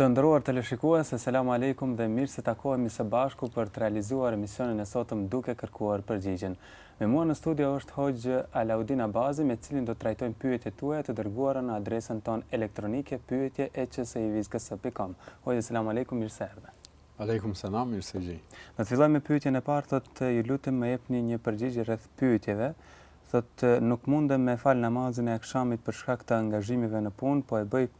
Të nderuar teleshikues, selam alejkum dhe mirë se takohemi së bashku për të realizuar emisionin e sotëm Duke kërkuar përgjigjen. Me mua në studio është Hoxhë Alaudin Abazi me të cilin do të trajtojmë pyetjet tuaja të dërguara në adresën tonë elektronike pyetje@csivisgse.com. Hoxhë selam alejkum, mirë se erdhe. Alejkum selam, mirë se ju gjej. Do të fillojmë me pyetjen e parë, thotë ju lutem më jepni një përgjigje rreth pyetjeve. Thotë nuk mundem me fal namazin e akshamit për shkak të angazhimeve në punë, po e bëj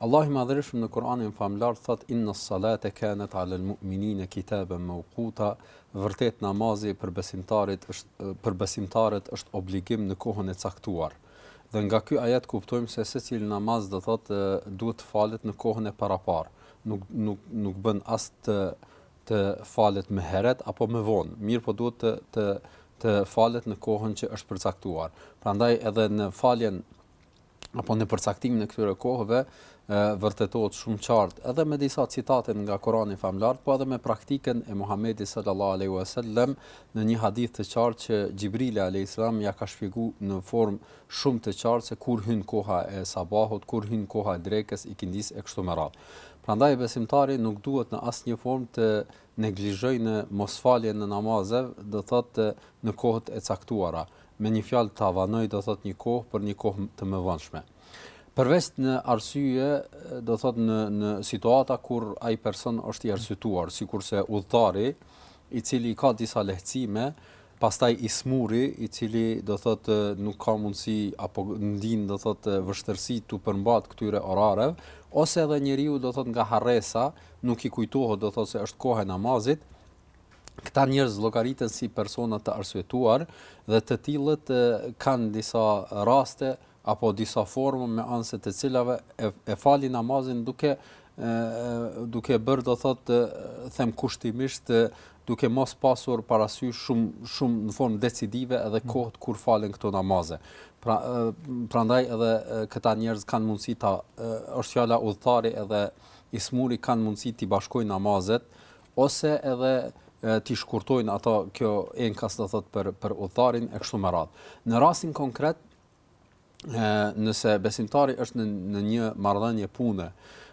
Allahu i Madhërishëm në Kur'anin Famëlartë thotë inna s-salate kanat 'ala l-mu'minina kitaban mawquta, vërtet namazi për besimtarët është për besimtarët është obligim në kohën e caktuar. Dhe nga ky ajet kuptojmë se secili namaz do thotë duhet të falet në kohën e paraparë, nuk nuk nuk bën as të të falet më herët apo më vonë, mirëpo duhet të të të falet në kohën që është përcaktuar. Prandaj edhe në faljen apo në përcaktimin e këtyre kohëve vërtetohet shumë qartë edhe me disa citate nga Kurani famëlartë, po edhe me praktikën e Muhamedit sallallahu alaihi wasallam në një hadith të qartë që Xhibrili alayhis salam ia ka shpjeguar në formë shumë të qartë se kur hyn koha e sabahut, kur hyn koha e drekës, ikindisë e kështu me radhë. Prandaj besimtari nuk duhet në asnjë formë të neglizhojë në mosfaljen e namazeve do thotë në kohët e caktuara me një fjalë ta vanojë do thotë një kohë për një kohë të mëvonshme përveç në arsye do thotë në në situata kur ai person është i arsytuar sikurse udhëtari i cili ka disa lehtësime Pastaj i smuri, i cili do thotë nuk ka mundësi apo ndin do thotë vështirësi t'u përmbajtë këtyre orareve, ose edhe njeriu do thotë nga harresa nuk i kujtohet do thotë se është koha e namazit, këta njerëz llogariten si persona të arsyetuar dhe të tillët kanë disa raste apo disa forma me anë të së cilave e, e falin namazin duke duke bërë do thotë them kushtimisht duke mos pasur parasysh shumë shumë në formë decisive edhe mm. kohët kur falen këto namaze. Pra prandaj edhe këta njerëz kanë mundësi ta zëmë fjala udhëtari edhe i smuri kanë mundësi t'i bashkojnë namazet ose edhe t'i shkurtojnë ato kjo enkas do thotë për për udhëtarin e kështu me radhë. Në rastin konkret nëse besimtari është në në një marrëdhënie pune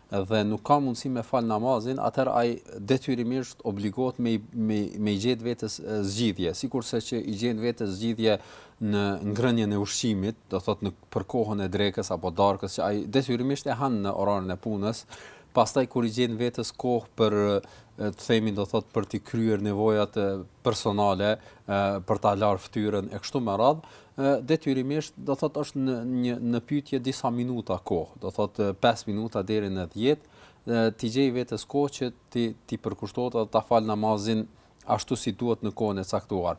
dhe nuk ka mundësi me fal namazin, atëherë ai detyrimisht obligohet me me me i gjet vetes zgjidhje, sikurse që i gjen vetes zgjidhje në ngrënien e ushqimit, do thotë në për kohën e drekës apo darkës që ai detyrimisht e han në orarin e punës, pastaj kur i gjen vetes kohë për të themi do thotë për t'i kryer nevojat personale, për ta larë fytyrën e kështu me radhë, Detyrimisht, do thotë është në një në pyetje disa minuta kohë, do thotë 5 minuta deri në 10, t'i gjejë vetes kohë që t'i t'i përkushtohet edhe ta falë namazin ashtu si duhet në kohën e caktuar.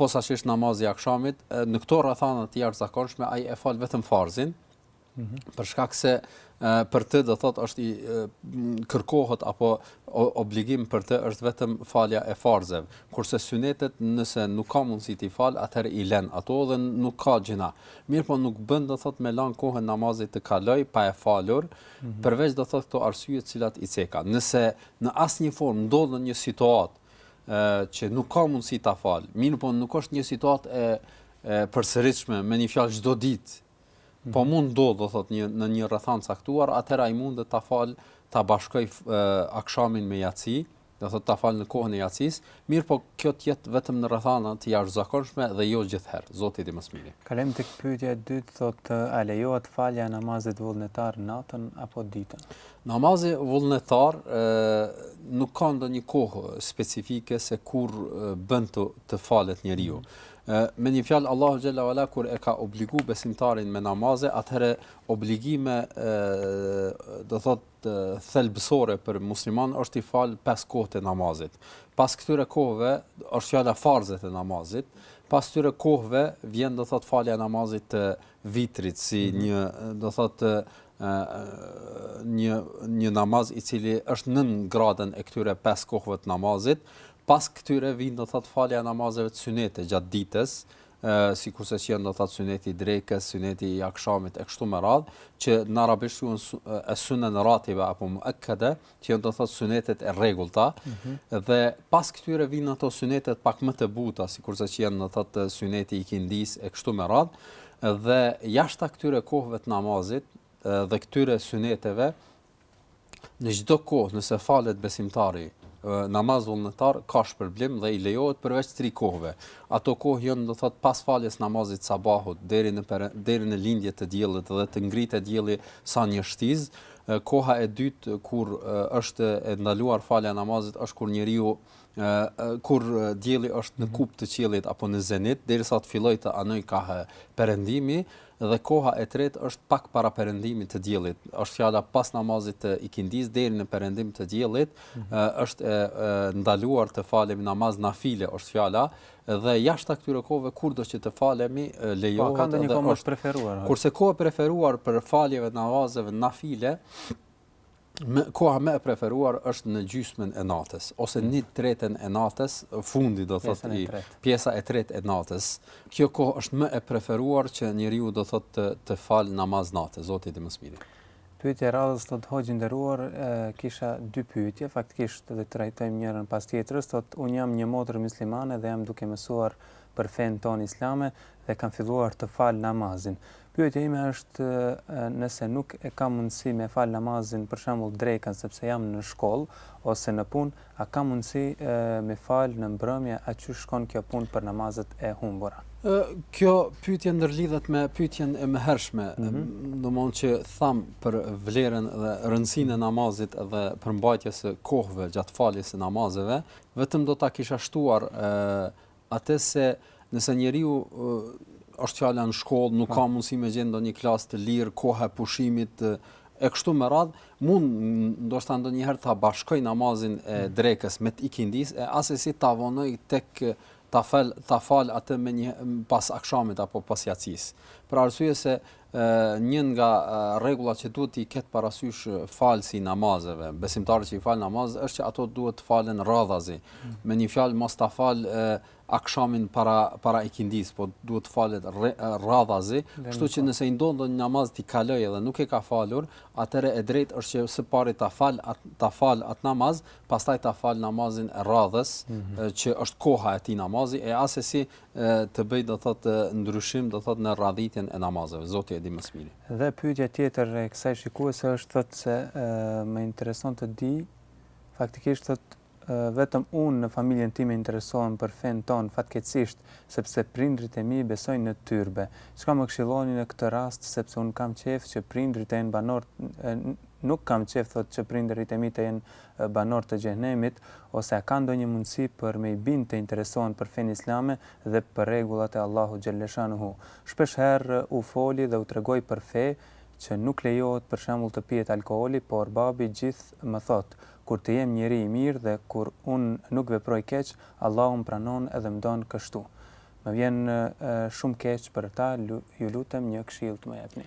Posaçërisht namazi i akshamit, në këto rrethana të jashtëzakonshme ai e fal vetëm farzin, për shkak se për të do thotë është i kërkohet apo obligim për të është vetëm falja e farzeve kurse synetet nëse nuk ka mundësi t'i falë atëherë i lën ato dhe nuk ka gjynah mirëpo nuk bën do thotë me lan kohën namazit të kalojë pa e falur mm -hmm. përveç do thotë këto arsye të cilat i ceka nëse në asnjë formë ndodh në një situatë që nuk ka mundësi ta falë mirëpo nuk është një situatë e e përsëritshme me një fjalë çdo ditë Po mund ndodh do thot një në një rrethanë t'caktuar, atëherë ai mundet ta falë, ta bashkojë akshamin me jaci, do thot ta falë në kohën e jacis, mirëpo kjo të jetë vetëm në rrethana të jashtëzakonshme dhe jo gjithherë. Zoti e di më së miri. Kalojmë tek pyetja e dytë, thot a lejohet falja e namazit vullnetar natën apo ditën? Namazi vullnetar ë nuk ka ndonjë kohë specifike se kur bën të, të falet njeriu. E, me një fjalë Allahu xhel-le ue ala kur e ka obligu besimtarin me namaze, atëherë obligime e, do thot thelbësore për musliman është i fal pesë kohët e namazit. Pas këtyre kohëve është fjala farzet e namazit, pas këtyre kohëve vjen do thot falja e namazit të vitrit si mhm. një do thot një një namaz i cili është nën gradën e këtyre pesë kohëve të namazit, Pas këtyre vijnë do thotë falja e namazeve të synete gjatë ditës, sikurse që janë do thotë syneti i drekës, syneti i akshamit e kështu me radhë, që në arabisht quhen sunen ratiba apo muakkada, që janë do thotë synetet e rregullta. Mm -hmm. Dhe pas këtyre vijnë ato synetet pak më të buta, sikurse që janë do thotë syneti i ikindisë e kështu me radhë. Dhe jashta këtyre kohëve të namazit dhe këtyre syneteve Në çdo kohë nëse falet besimtari namaz vullnetar ka shpërblim dhe i lejohet përveç tri kohëve. Ato kohë janë do thot pas faljes namazit sabahut deri në per, deri në lindje të diellit dhe të ngritet dielli sa një shtizë. Koha e dytë kur është e ndaluar falja e namazit është kur njeriu kur dielli është në mhm. kupë të qiellit apo në zenit derisa të fillojë të anojë kah perëndimi Dhe koha e tretë është pak para perëndimit të diellit, është fjala pas namazit të ikindisë deri në perëndim të diellit, është e ndaluar të falemi namaz nafile, është fjala, dhe jashta këtyre kohëve kurdo që të falemi po, lejohet. Po ka ndonjë kohë t'preferuar? Kurse koha e preferuar për faljeve të namazeve nafile Më koha më e preferuar është në gjysmën e natës ose në një tretën e natës, fundi do thotë pjesa e tretë e natës. Kjo kohë është më e preferuar që njeriu do thotë të të fal namaz natë, Zoti e di më së miri. Pyetja e radhës thotë hoxhë i nderuar, kisha dy pyetje, faktikisht do t'i trajtojmë njërën pas tjetrës, thotë un jam një motër myslimane dhe jam duke mësuar për fenë tonë islame dhe kam filluar të fal namazin. Pyetja ime është nëse nuk kam mundësi me fal namazin për shembull drekën sepse jam në shkollë ose në punë, a kam mundësi me fal në mbrëmje, a qysh shkon kjo punë për namazet e humbura? Ë kjo pyetje ndërlidhet me pyetjen e mëhershme, mm -hmm. domethënë që tham për vlerën dhe rëndësinë e namazit dhe përmbajtjes së kohëve gjatë faljes së namazeve, vetëm do ta kisha shtuar ë atë se nëse njeriu është fjala në shkollë, nuk ka po. mundësi me gjenë ndonjë klasë të lirë, koha e pushimit e kështu me radh, mund ndoshta ndonjëherë ta bashkoj namazin e mm. drekës me të ikindisë e asesi ta vonoj tek ta fal ta fal atë më pas akshamit apo pas jacisë. Për arsye se Një nga rregullat që duhet t'i ketë parasysh falësi i namazeve, besimtari që i fal namazet, është që ato duhet të falen radhazi. Mm. Me një fjalë mos ta fal akshamin para para ikindisë, po duhet të falet radhazi, kështu që nëse i ndodh ndonjë namaz t'i kaloj edhe nuk e ka falur, atëherë e drejtë është që së pari ta fal at, ta fal at namaz, pastaj ta fal namazin e radhës, mm -hmm. që është koha e atij namazi e asesi të bëj do thot ndryshim do thot në rradhitjen e namazeve zoti e di më së miri. Dhe pyetja tjetër e kësaj shikuese është thot se më intereson të di faktikisht thot vetëm unë në familjen time interesohem për fenë tonë fatkeqësisht sepse prindrit e mi besojnë në tyrbe. Çka më këshilloni në këtë rast sepse unë kam qejf që prindrit e mi të jenë banorë nuk kam qejf thot që prindërit e mi të jenë banorë të xhehenemit, ose a ka ndonjë mundësi për me i bindë të interesohen për fenë islame dhe për rregullat e Allahut xhelleshanuhu. Shpesh herë u foli dhe u tregoj për fe, që nuk lejohet për shembull të pihet alkooli, por babi gjithë më thotë, kur të jem njeri i mirë dhe kur unë nuk veproj keq, Allahu më pranon edhe më don kështu. Më vjen shumë keq për ta, ju lutem një këshillë të më jepni.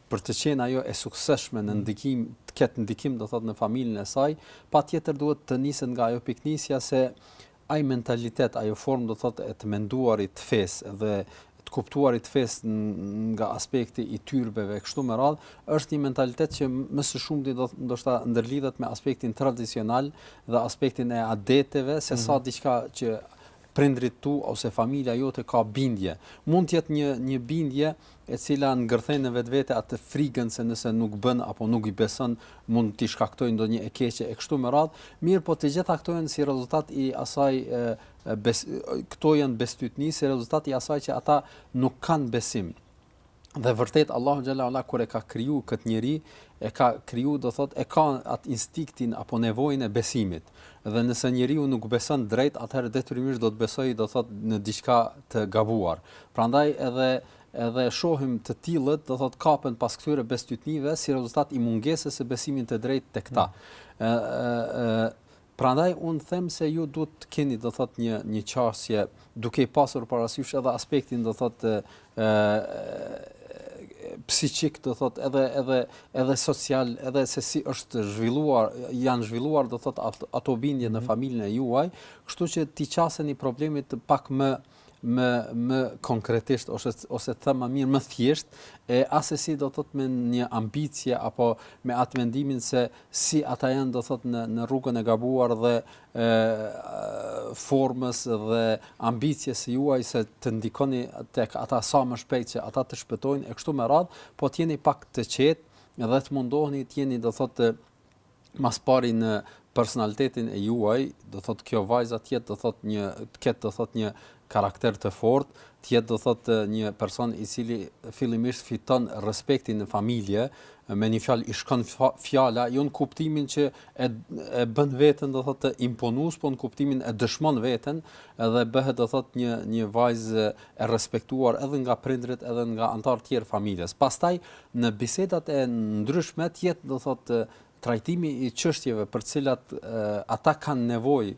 për të qenë ajo e suksesshme në ndikim, të ketë ndikim do thotë në familjen e saj, patjetër duhet të niset nga ajo pikënisja se ai mentalitet, ajo formë do thotë e të menduarit të fesë dhe të kuptuarit të fesë nga aspekti i tyrbeve kështu me radh, është një mentalitet që më së shumti do ndoshta ndërlidhet me aspektin tradicional dhe aspektin e adeteve se sa mhm. diçka që prindrit tu ose familja jote ka bindje. Mund të jetë një një bindje e cila ngërthen në vetvete atë frigën se nëse nuk bën apo nuk i beson mund t'i shkaktojë ndonjë e keqe e kështu me radhë, mirëpo të gjitha këto janë si rezultat i asaj bes, këto janë bestytni si rezultat i asaj që ata nuk kanë besim. Dhe vërtet Allahu xhelle ve ala kur e ka kriju këtë njeri, e ka kriju do thotë e ka atë instinktin apo nevojën e besimit dhe nëse njeriu nuk beson drejt atëherë detyrimisht do të besojë do thotë në diçka të gabuar prandaj edhe edhe shohim të tillët do thotë kapen pas këtyre bestytnive si rezultat i mungesës së besimit të drejtë tek ta ë ë Prandaj unë them se ju duhet të keni do thotë një një qasje duke i pasur parasysh edhe aspektin do thotë ë psiqik do thotë edhe edhe edhe social edhe se si është zhvilluar janë zhvilluar do thotë ato bindje në mhm. familjen e juaj, kështu që t'i qaseni problemit pak më ë më më konkretisht ose ose të them më mirë më thjesht e assesi do thot me një ambicie apo me atë mendimin se si ata janë do thot në në rrugën e gabuar dhe e formës dhe ambicies së juaj se të ndikoni tek ata sa më shpejt që ata të shpëtojnë e kështu me radh po të jeni pak të qetë dhe të mundoheni të jeni do thot të mas pari në personalitetin e juaj, do thotë kjo vajza të jetë do thotë një të ketë do thotë një karakter të fortë, të jetë do thotë një person i cili fillimisht fiton respektin në familje, me një fjalë i shkon fjala, jo në kuptimin që e e bën veten do thotë imponues, po në kuptimin e dëshmon veten, edhe bëhet do thotë një një vajzë e respektuar edhe nga prindërit, edhe nga anëtarët tjerë të familjes. Pastaj në bisedat e ndryshme të jetë do thotë trajtimi i çështjeve për të cilat ata kanë nevojë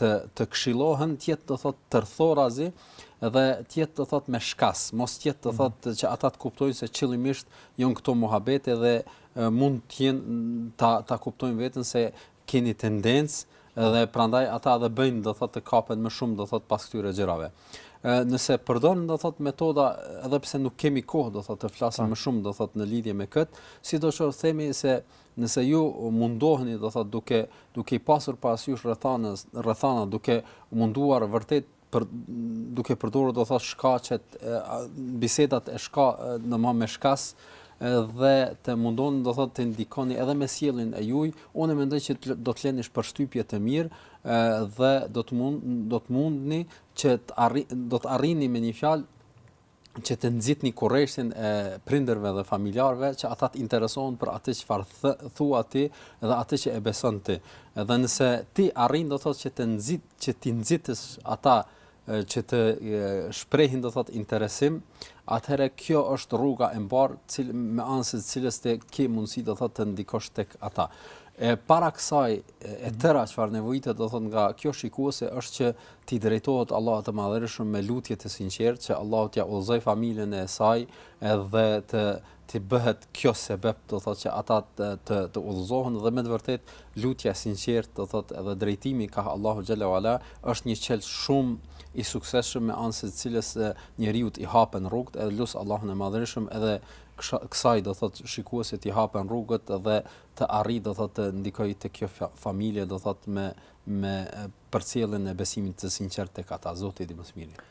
të të këshillohen të jetë do thotë tërthorazi dhe të jetë do thotë me shkas, mos të jetë do mhm. thotë që ata të kuptojnë se qëllimisht janë këto muhabete dhe mund të jenë ta ta kuptojnë veten se keni tendencë dhe prandaj ata edhe bëjnë do thotë të kapen më shumë do thotë pas këtyre gjërave. Ë nëse përdorim do thotë metoda edhe pse nuk kemi kohë do thotë të flasim po. më shumë do thotë në lidhje me kët, sidoqoftë themi se nëse ju mundoheni do thotë duke duke i pasur parasysh rrethanës rrethana duke munduar vërtet për duke përdorur do thotë shkaqet bisedat e shka dmth me shkas dhe të mundoni do thotë të ndikoni edhe me sjelljen e juaj unë mendoj që do të lëni përshtypje të mirë dhe do të mund do të mundni që të arri, do të arrini me një fjalë që të nxitni kureshtjen e prindërve dhe familjarëve që ata të interesohen për atë çfarë thua ti dhe atë që e beson ti. Edhe nëse ti arrin do thotë që të nxit që t'i nxitësh ata që të shprehin do thotë interesim, atëherë kjo është rruga e mbarë cil, me anë së cilës ti ke mundësi do thotë të ndikosh tek ata. E para kësaj e tëra çfarë nevojitet do thotë nga kjo shikuese është që t'i drejtohet Allahut të Madhërishëm me lutje të sinqertë që Allahu t'ia udhëzojë familjen e saj edhe të t'i bëhet kjo sebep do thotë që ata të të, të udhëzohen dhe me të vërtetë lutja e sinqertë do thotë edhe drejtimi ka Allahu xhalla wala është një çelës shumë i suksesshëm me anë së të cilës njeriut i hapen rrugët e lus Allahun e Madhërishëm edhe kësaj do thot shikueses t'i hapen rrugët dhe të arrijë do thot të ndikojë te kjo familje do thot me me përcjelljen e besimit të sinqertë tek ata, Zoti e di më së miri.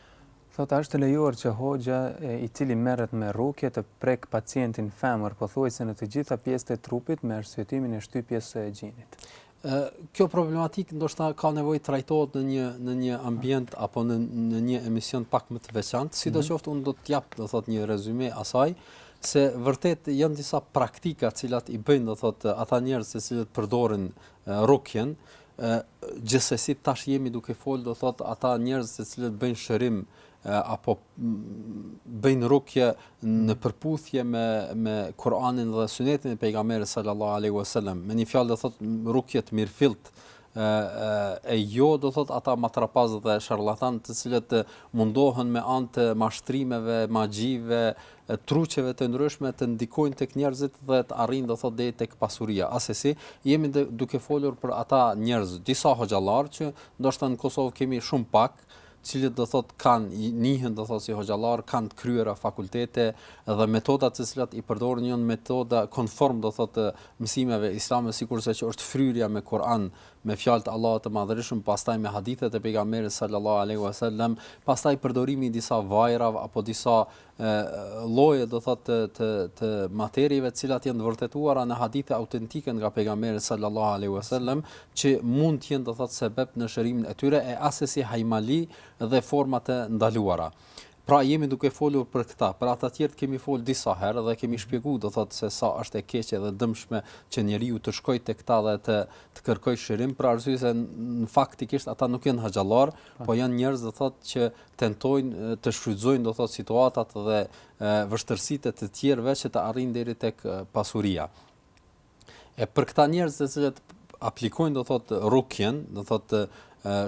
Thotë, a është e lejuar që hoxha i cili merret me rukje të prekë pacientin femër pothuajse në të gjitha pjesët e trupit me arsyetimin e shtypjes së xhinit? Ë kjo problematikë ndoshta ka nevojë të trajtohet në një në një ambient apo në në një emision pak më të veçantë, sidoqoftë mhm. unë do të jap do thotë një rezume asaj se vërtet janë disa praktika të cilat i bëjnë do thotë ata njerëz të cilët përdorin rukjen, gjithsesi tash jemi duke fol do thot për ata njerëz të cilët bëjnë shërim apo bëjnë rukje në përputhje me me Kur'anin dhe Sunetin e pejgamberit sallallahu alaihi wasallam. Me një fjalë do thot rukje të mirëfillt e jo do thot ata matrapaz dhe sharlatan të cilët mundohen me anë të mashtrimeve, magjive, truqeve të ndryshme të ndikojnë tek njerëzit dhe të arrijnë do thotë deri tek pasuria. Asesi, jemi duke folur për ata njerëz, disa hoxhallarë që ndoshta në Kosovë kemi shumë pak, cilët do thot kanë njihen do thot si hoxhallar kanë të kryera fakultete dhe metodat të cilat i përdorin janë metoda konform do thot mësimeve islame sikurse që është fryrja me Kur'an me fjalët e Allahut të Madhërisht pastaj me hadithet e pejgamberit sallallahu alaihi wasallam pastaj përdorimi i disa vajrave apo disa lloje do thot të të të materieve të cilat janë të vërtetuara në hadithe autentike nga pejgamberi sallallahu alaihi wasallam që mund të jenë do thot sebep në shërimin e tyre e asesi hajmali dhe forma të ndaluara. Pra jemi duke folur për këta, për ata të tjerët kemi fol disa herë dhe kemi shpjeguar do thotë se sa është e keqe dhe dëmshme që njeriu të shkojë tek ta dhe të të kërkojë shërim për arsye se faktikisht ata nuk janë hoxhallarë, po janë njerëz do thotë që tentojnë të shfrytëzojnë do thotë situatat dhe vështirësitë e të tjerëve që të arrijnë deri tek pasuria. E për këta njerëz të cilët aplikojnë do thotë rukjen, do thotë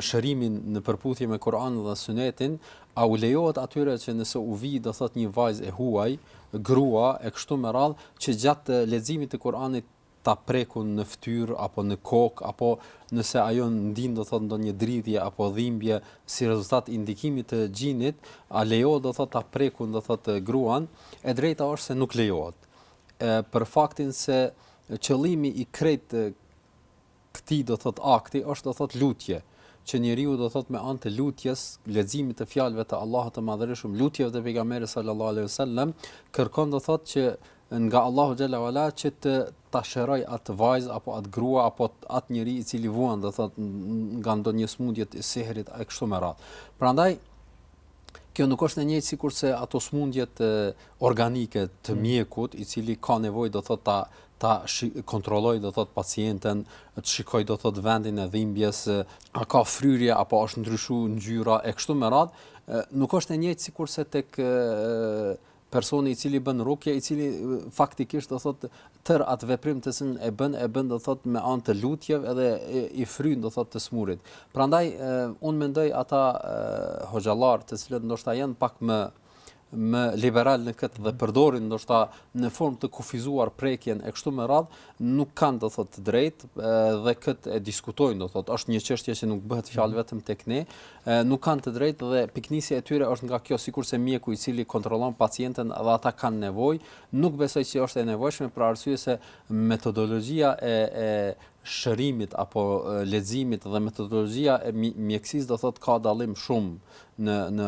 shërimin në përputhje me Kur'anin dhe Sunetin, a u lejohet atyre që nëse u vi do thotë një vajzë e huaj, grua e kështu me radhë që gjatë leximit të Kur'anit ta prekun në fytyrë apo në kokë apo nëse ajo ndin do thot ndonjë dridhje apo dhimbje si rezultat i ndikimit të xhinit a lejohet do thot ta prekun do thot gruan e drejta është se nuk lejohet ë për faktin se qëllimi i krejt këtij do thotë akti është do thotë lutje, që njeriu do thotë me anë të lutjes, leximit të fjalëve të Allahut të Madhërishëm, lutjeve të Pejgamberit sallallahu alejhi ve sellem, kërkon do thotë që nga Allahu xhelle ve ala që ta shëroj atë vajzë apo atë grua apo atë njeri i cili vuan do thot nga ndonjë smundje të sehrit e kështu me radh. Prandaj kjo nuk është e njëjtë sikurse ato smundjet organike të mm. mjekut i cili ka nevojë do thot ta ta kontrollojë do thotë pacienten, të shikojë do thotë vendin e dhimbjes, a ka fryrje apo është ndryshuar ngjyra e kështu me radhë, nuk është e njëjtë sikurse tek personi i cili bën rukje, i cili faktikisht do thotë tërë atë veprim të cilin e bën e bën do thotë me anë të lutjeve edhe i fryn do thotë të smurit. Prandaj un mendoj ata hoxhallar të cilët ndoshta janë pak më më liberal në këtë dhe përdorin ndoshta në formë të kufizuar prekjen e kështu me radh, nuk kanë do thotë të drejtë dhe këtë e diskutojnë do thotë, është një çështje që nuk bëhet fjalë mhm. vetëm tek ne, nuk kanë të drejtë dhe piknisja e tyre është nga kjo sikurse mjeku i cili kontrollon pacienten dhe ata kanë nevojë, nuk besoj se është e nevojshme për arsye se metodologjia e e shërimit apo leximit dhe metodologjia e mjekësisë do thotë ka dallim shumë në në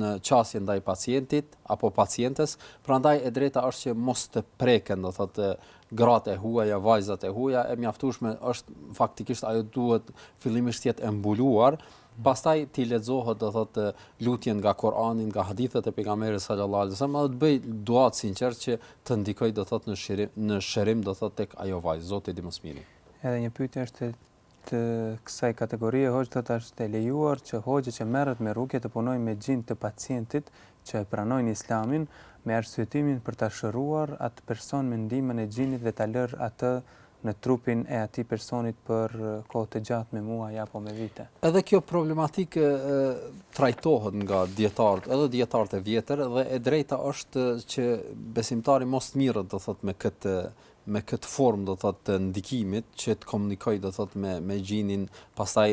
në qasje ndaj pacientit apo pacientes, prandaj e drejta është që mos të preken, do thotë gratë e huaja, vajzat e huaja, e mjaftueshme është faktikisht ajo duhet fillimisht të jetë e mbuluar, Pastaj t'i lexohet do thot lutjen nga Kurani, nga hadithet e pejgamberit sallallahu alaihi wasallam, e të bëj dua të sinqert që të ndikoj do thot në shërim në shërim do thot tek ajo vajzë, Zoti di më së miri. Edhe një pyetje është e kësaj kategorie, hoxhë thotë a është e lejuar që hoxhë që merret me rukje të punojë me xhin të pacientit që e pranojnë Islamin, me arsyetimin për ta shëruar atë person me ndihmën e xhinit dhe ta lërë atë në trupin e atij personit për kohë të gjatë me muaj apo me vite. Edhe kjo problematikë trajtohet nga dijetarët, edhe dijetarët e vjetër dhe e drejta është që besimtari mos të mirret do thotë me këtë me këtë formë do thotë të ndikimit që të komunikojë do thotë me me xhinin, pastaj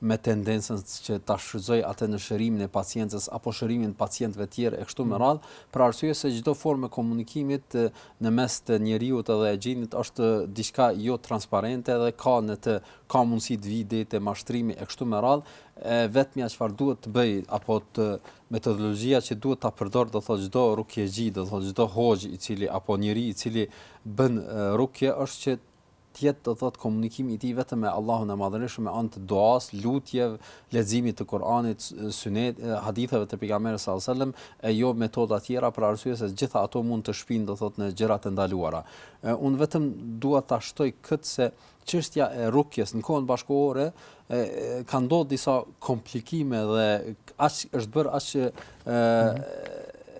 me tendencën që ta shfrytëzojë atë në shërimin e pacientës apo shërimin e pacientëve të tjerë e kështu me mm. radhë, për arsye se çdo formë e komunikimit në mes të njeriut edhe xhinit është diçka jo transparente edhe ka në të ka mundësi të vijë deri te mashtrimi e kështu me radhë e vetmja çfarë duhet të bëjë apo të metodologjia që duhet ta përdor do thotë çdo rukjexhi do thotë çdo hoxhë i cili apo njeri i cili bën rukje është që të jetë do thotë komunikimi i tij vetëm me Allahun e Madhërishëm me anë të duasë, lutjeve, leximit të Kur'anit, sunet, haditheve të pejgamberit sallallahu alajhi wasallam e jo metoda tjera për arsye se gjitha ato mund të shpijnë do thotë në gjëra të ndaluara. Unë vetëm dua ta shtoj këtë se çështja e rukjes në kohën bashkëkohore e, ka ndodhur disa komplikime dhe aq është bërë aq e,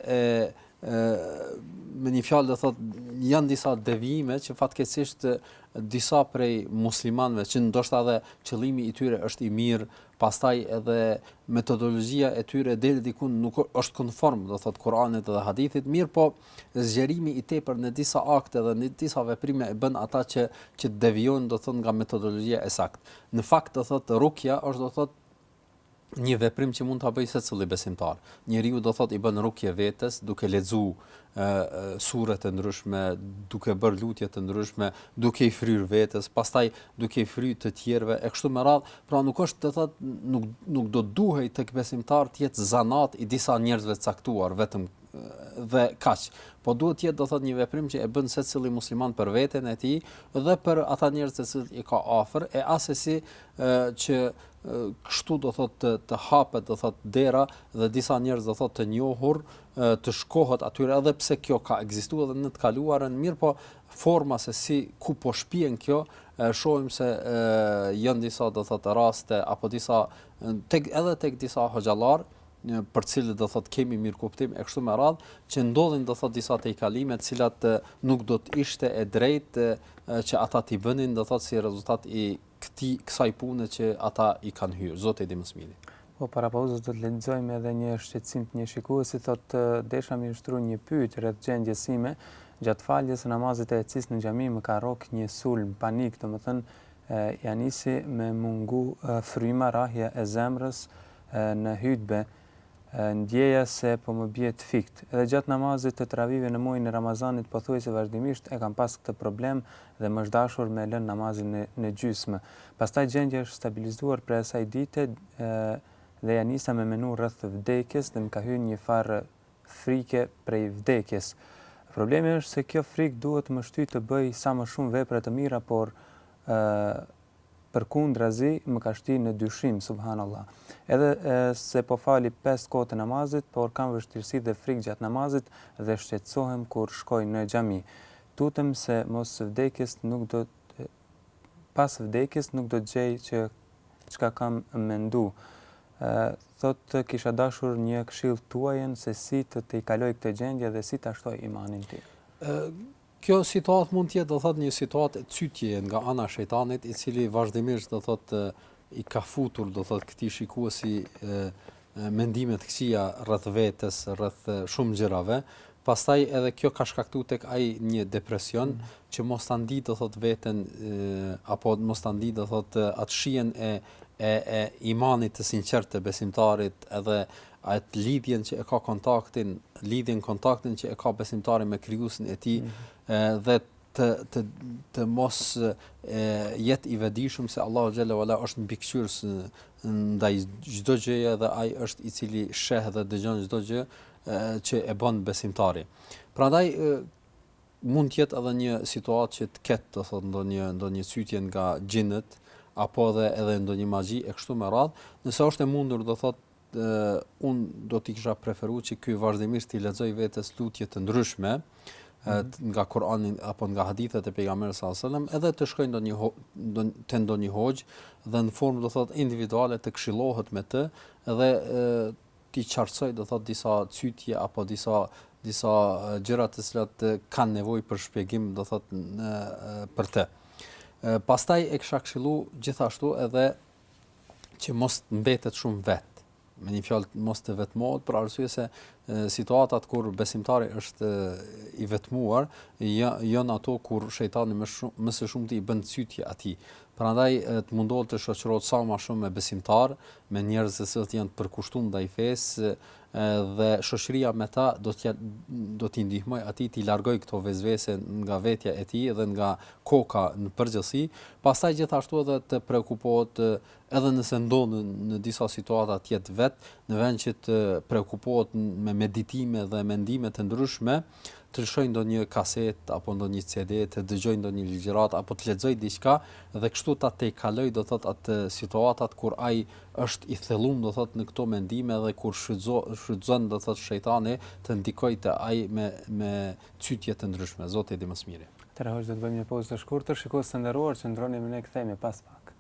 e me një fjalë do thot janë disa devijime që fatkeqësisht disa prej muslimanëve që ndoshta edhe qëllimi i tyre është i mirë, pastaj edhe metodologjia e tyre deri diku nuk është konform, do thot Kur'anit dhe hadithit, mirëpo zgjerimi i tepër në disa akte dhe në disa veprime e bën ata që të devijojnë do thot nga metodologjia e saktë. Në fakt do thot rukja është do thot një veprim që mund ta bëjë secili besimtar. Njeriu do thotë i bën rukje vetes duke lexuar sure të ndryshme, duke bërë lutje të ndryshme, duke i fryr vetes, pastaj duke i fryr të tjerëve e kështu me radhë, pra nuk është të thotë nuk nuk do duhej tek besimtarët të jetë zanat i disa njerëzve të caktuar vetëm dhe kaq. Po duhet të jetë do thotë një veprim që e bën secili musliman për veten e tij dhe për ata njerëz të cilët i ka afër e asesi që kështu do thot të, të hapet do thot dera dhe disa njerëz do thot të njohur të shkohet te ata edhe pse kjo ka ekzistuar edhe në të kaluarën, mirëpo forma se si ku po shpien kjo e shohim se e, janë disa do thot raste apo disa tek edhe tek disa hoxhallar për të cilët do thot kemi mirëkuptim e kështu me radh që ndodhin do thot disa tejkalime të cilat nuk do të ishte e drejtë që ata t'i bënin do thot si rezultat i këtij kësaj pune që ata i kanë hyrë, Zoti e di më së miri. Po para pauzës do të lexojmë edhe një shqetësim të një shikuesi, thotë desha me ju shtru një pyetje rreth gjendjes sime, gjatë faljes së namazit të jacisë në xhami më ka rrok një sulm, panik, domethënë ia nisi me mungu fryma, rrahja e zemrës në hytbe, Ndjeja se po më bie të fikët. Edhe gjatë namazit të teravive në muajin e Ramazanit pothuajse vazhdimisht e kam pas këtë problem dhe m'është dashur me e lënë namazin në në gjysmë. Pastaj gjendja është stabilizuar prej asaj dite dhe ia nisa me menu rreth vdekjes dhe më ka hyrë një farë frike prej vdekjes. Problemi është se kjo frikë duhet më shty të bëj sa më shumë vepra të mira por përkundrazi më ka shti në dyshim subhanallah edhe se po fali pesë kohë të namazit por kam vështirësi dhe frikë gjatë namazit dhe shqetësohem kur shkoj në xhami tutem se mos vdekjes nuk do pas vdekjes nuk do të gjej që çka kam mendu thotë kisha dashur një këshillë tuajën se si të tejkaloj këtë gjendje dhe si ta shtoj imanin tim. Kjo situatë mund të jetë, do thotë, një situatë cytjeje nga ana e shejtanit, i cili vazhdimisht, do thotë, i ka futur, do thotë, këtij shikuesi mendime të këqija rreth vetes, rreth shumë gjërave, pastaj edhe kjo ka shkaktuar tek ai një depresion mm. që mos ta ndiej do thot veten e, apo mos ta ndiej do thot atë shijen e e e imanit të sinqertë të besimtarit edhe atë lidhjen që e ka kontaktin, lidhjen kontaktin që e ka besimtari me krijuesin e tij dhe të të të mos e jetë i vetëdijshëm se Allahu xhel-le ue ala është mbikëqyrës ndaj çdo gjëje dhe ai është i cili sheh dhe dëgjon çdo gjë që e bën besimtari. Prandaj mund të jetë edhe një situatë që të ketë, do thotë ndonjë ndonjë cytje nga xhinët apo edhe edhe ndonjë magji e kështu me radhë, nëse është e mundur do thotë unë do t'i kisha preferuar që ky vazhdimisht t'i lexoj vetes lutje të ndryshme mhm. nga Kurani apo nga hadithet e pejgamberit sallallahu alajhi wasallam, edhe të shkojë ndonjë te ndonjë hoxhë dhe në formë do thotë individuale të këshillohet me të dhe t'i qartësoj do thotë disa cytje apo disa disa gjëra të cilat kanë nevojë për shpjegim do thotë në për të. Pastaj e kisha këshillu gjithashtu edhe që mos të mbetet shumë vet. Me një fjalë mos të vetmohet për arsye se situatat kur besimtari është i vetmuar ja, janë ato kur shejtani më shumë më së shumti i bën cytje atij. Prandaj të mundohet të shoqërohet sa më shumë me besimtar, me njerëz që janë të përkushtuar ndaj fesë, Dhe shoqëria me ta do t'ia do t'i ndihmojë atij t'i largojë këto vesvese nga vetja e tij dhe nga koka në përgjithësi, pastaj gjithashtu edhe të preokupohet edhe nëse ndodh në disa situata të jetë vet, në vend që të preokupohet me meditime dhe mendime të ndryshme, të lëshoj ndonjë kasetë apo ndonjë CD, të dëgjoj ndonjë ligjëratë apo të lexoj diçka dhe kështu ta tejkaloj do thotë atë situatën kur ai është i thellum do thotë në këto mendime dhe kur shfrytëzo shfrytëzon do thotë shejtani të ndikojë te ai me me cytje të ndryshme Zoti e di më së miri. Atëherë hoxhë do të bëjmë një pauzë të shkurtër, shikues të nderuar qëndroni me ne kthehemi pas pak.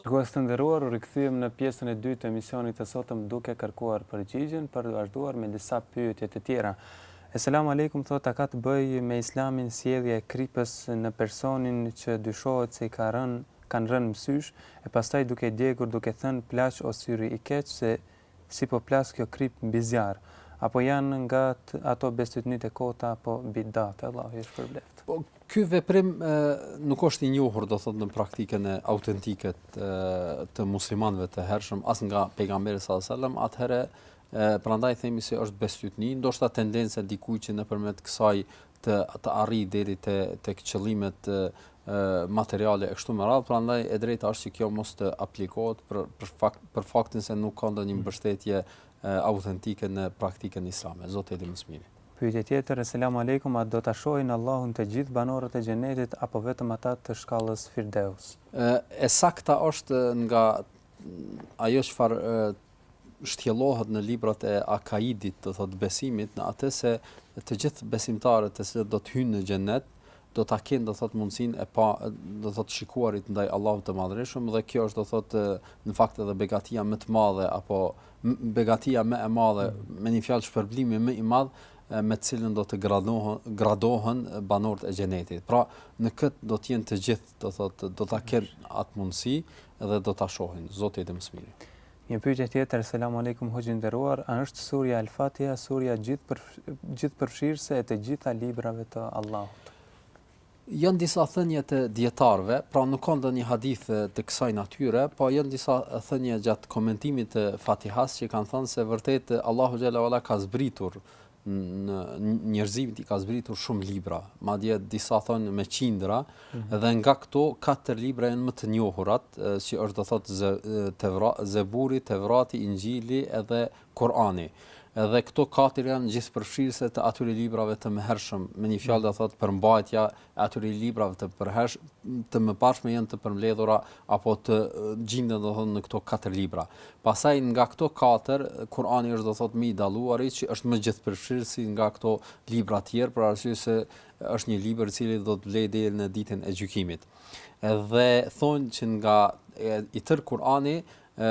Shikues të nderuar, u rikthyem në pjesën e dytë të emisionit të sotëm duke kërkuar përgjigjen për të vazhduar me disa pyetje të tjera. Eselamu Alejkum thotë a ka të bëjë me Islamin sjellja e kripës në personin që dyshohet se i ka rënë kanë rënë mësysh e pastaj duke djegur duke thënë plaçtë syri i keq se Si po plas kjo kripë mbi zjarr. Apo janë nga ato bestytnitë e kota apo bidatë. Allahu ju shpërbleftë. Po ky veprim nuk është i njohur do thotë në praktikën e autentike të muslimanëve të hershëm as nga pejgamberi sallallahu alajhi wasallam atëherë prandaj themi se është bestytni ndoshta tendenca e dikujt që nëpërmjet kësaj të të arrijë deri te tek qëllimet materiale e kështu me radhë, prandaj e drejta është që kjo mos të aplikohet për për fakt për faktin se nuk ka ndonjë mbështetje autentike në praktikën islame. Zoti e di më së miri. Pyetje tjetër, Eselamu Alejkum, a do ta shohin Allahun të gjithë banorët e Xhenetit apo vetëm ata të shkallës Firdeus? E sakta është nga ajo çfarë shtjellohet në librat e akaidit, do thotë besimit, në atë se të gjithë besimtarët të cilët do të hyjnë në xhennet do ta kenë do thotë mundësinë e pa do thotë shikuarit ndaj Allahut të Madhërishëm dhe kjo është do thotë në fakt edhe begatia më të madhe apo begatia më e madhe me një fjalë shpërblimi më i madh me të cilën do të gradohen gradohen banorët e xhenetit. Pra, në kët do të jenë të gjithë, do thotë, do ta kenë atë mundësi dhe do ta shohin. Zoti e di më së miri. Një pyetje tjetër, Selamu Alejkum Hoxhë i nderuar, a është Surja El Fatiha surja gjithëpërfshirëse e të gjitha librave të Allahut? Janë disa thënie të dijetarëve, pra nuk ka ndonjë hadith të kësaj natyre, po janë disa thënie gjatë komentimit të Fatihas që kanë thënë se vërtet Allahu xhel-le ue ala ka zbritur në njerëzimit i ka zbritur shumë libra, madje disa thonë me qindra, mm -hmm. dhe nga këto katër libra janë më të njohurat, siç është do thotë ze, tevra, Zeburi, Tevrati, Inxhili edhe Kurani. Edhe këto katër janë gjithëpërfshirëse të atyre librave të mëhershëm, me një fjalë do thotë përmbajtja e atyre librave të përhersh të mëparshme janë të përmbledhura apo të gjinden do thotë në këto katër libra. Pastaj nga këto katër Kurani është do thotë më i dalluari që është më gjithëpërfshirësi nga këto libra të tjerë për arsye se është një libër i cili do të vlejë deri në ditën e gjykimit. Edhe thonë që nga e, i tërë Kurani Ë,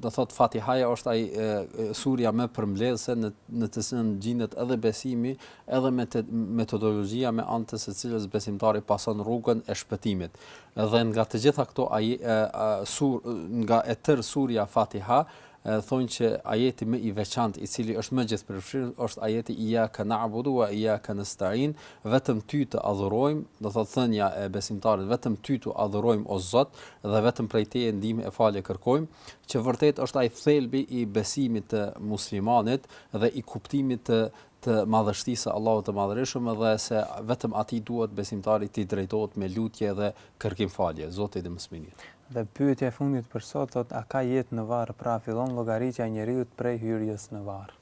do thotë Fatihaja është ai surja më përmbledhëse në në të cilën gjendet edhe besimi, edhe me të, metodologjia me anë të së cilës besimtari pason rrugën e shpëtimit. Dhe nga të gjitha këto ai e, sur nga e tërë surja Fatiha thonë që ajeti më i veçantë i cili është më gjithëpërfshirës është ajeti iyyaka na'budu wa iyyaka nasta'in vetëm ty të adhurojmë do thotë thënia e besimtarit vetëm ty të adhurojmë o Zot dhe vetëm prej Teje ndihmë e falje kërkojmë, që vërtet është ai thelbi i besimit të muslimanit dhe i kuptimit të të madhështisë së Allahut të Madhërishëm dhe se vetëm Atij duhet besimtari t'i drejtohet me lutje dhe kërkim falje. Zoti e di më së miri. Dhe pyetja e fundit për sot thotë a ka jetë në varr pra fillon llogaritja e njeriut prej hyrjes në varr.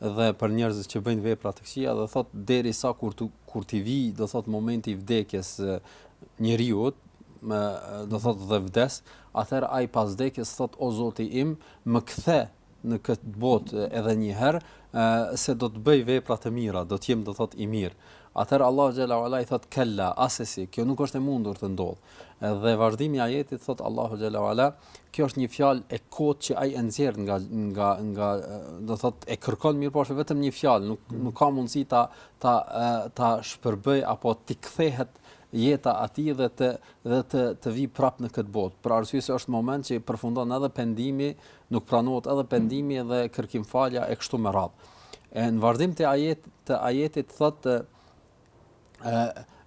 dhe për njerëzit që bëjnë vepra të këqija dhe thot deri sa kur t'u kur t'i vijë do thot momenti i vdekjes njeriut do thot dhe vdes atëherë ai pas vdekjes thot o zoti im më kthe në këtë botë edhe një herë se do të bëj vepra të mira do të jem do thot i mirë atëherë allah xhel-le ue ala i thot kella asesi kjo nuk është e mundur të ndodhë dhe vazhdimi i ajetit thot allah xhel-le ue ala kjo është një fjalë e kotë që ai e nxjerr nga nga nga do thotë e kërkon mirëpo është vetëm një fjalë nuk mm. nuk ka mundësi ta ta ta shpërbëjë apo t'i kthehet jeta atij dhe të dhe të të vijë prap në këtë botë. Për arsye se është moment që përfundon edhe pendimi, nuk pranohet edhe pendimi dhe kërkim falja e kështu me radhë. E në vazhdim të ajet të ajetit thotë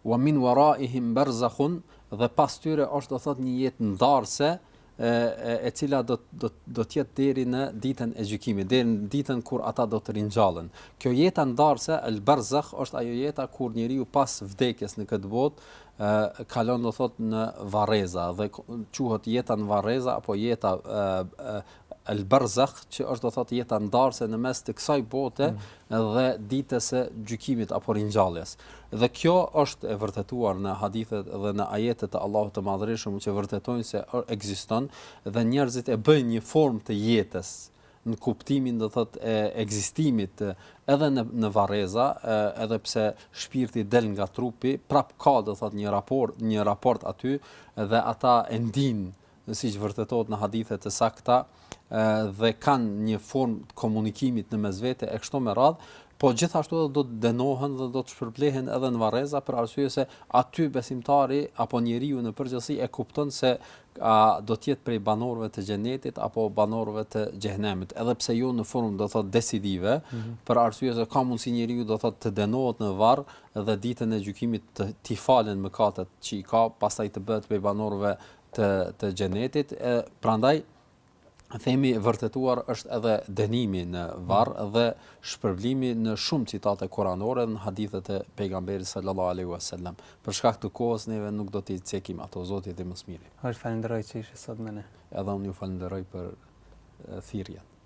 wa min waraihim barzakhun dhe pas tyre është do thot një jetë ndarëse e cila do do do të jetë deri në ditën e gjykimit, deri në ditën kur ata do të ringjallen. Kjo jeta ndarëse el barzakh është ajo jeta kur njeriu pas vdekjes në këtë botë kalon do thot në varreza dhe quhet jeta në varreza apo jeta El Barzakh, që është do thotë jeta ndarëse në mes të kësaj bote mm. dhe ditës së gjykimit apo ringjalljes. Dhe kjo është e vërtetuar në hadithe dhe në ajete të Allahut të Madhërishëm që vërtetojnë se ekziston dhe njerëzit e bëjnë një formë të jetës në kuptimin do thot e ekzistimit edhe në në varreza edhe pse shpirti del nga trupi prap ka do thot një raport një raport aty dhe ata e ndijnë siç vërtetohet në hadithe të sakta dhe kanë një formë të komunikimit në mes vete e kështu me radhë, po gjithashtu edhe do të dënohen dhe do të shpërblehen edhe në varreza për arsye se aty besimtari apo njeriu në përgjithësi e kupton se a do të jetë prej banorëve të xhenetit apo banorëve të xhehenemit, edhe pse jo në formë do thotë decisive, mm -hmm. për arsye se ka mundësi njeriu do thotë të dënohet në varr dhe ditën e gjykimit të t'i falen mëkatet që i ka, pastaj të bëhet prej banorëve të të xhenetit, e, prandaj themi vërtetuar është edhe dënimi në varr mm. dhe shpërblimi në shumë citate kuranore në hadithet e pejgamberit sallallahu alaihi wasallam. Për shkak të kohës neve nuk do t'i cekim ato Zoti e di më së miri. Ju falenderoj që ishe sot me ne. Edhe unë ju falenderoj për thirrjen.